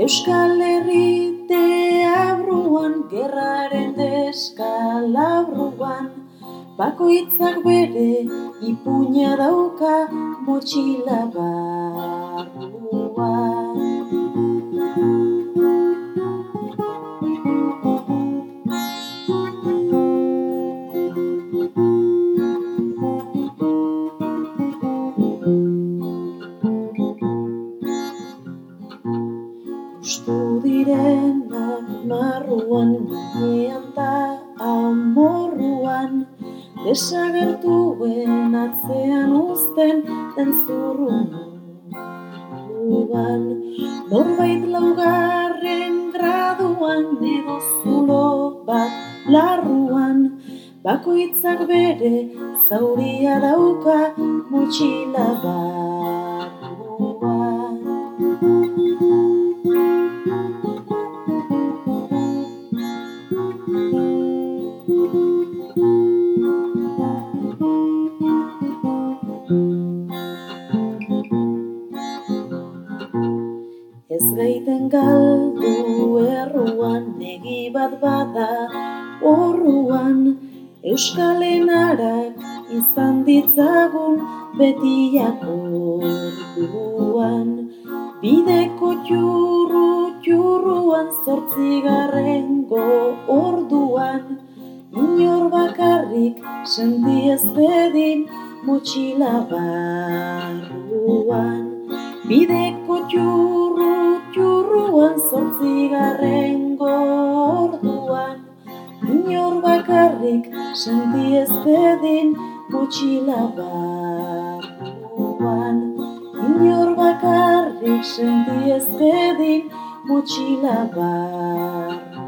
Euskal Herri abruan, gerraren deskalabruan. Bakoitzak bere ipuña dauka motxila barruan Ustu direnak marruan, minean ta amorruan. Desagertuen atzean uzten den zurrunguan Norbait laugarren graduan edo zulo bat larruan. Bakoitzak bere zauria dauka motxila barruan gaiten galdu erruan, negi bat bada orruan, Euskalen arak izan ditzagun betiak orduan. Bideko txurru txurruan zortzigarrengo orduan, Inor bakarrik sendi ez dedin motxila barruan. Bideko txurru txurruan zortzigarrengo orduan, Inor bakarrik sendi ez dedin motxila barruan. Inor bakarrik sendi ez dedin motxila barruan.